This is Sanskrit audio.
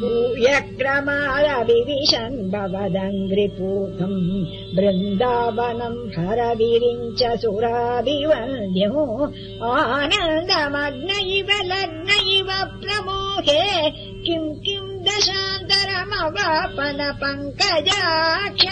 भूयक्रमारविविशन् भवदङ्घ्रिपूतम् बृन्दावनम् हरविरिञ्च सुराभिवन्द्यो आनन्दमग्न इव लग्न इव प्रमोहे किम् किम् दशान्तरमवापन पङ्कजाक्ष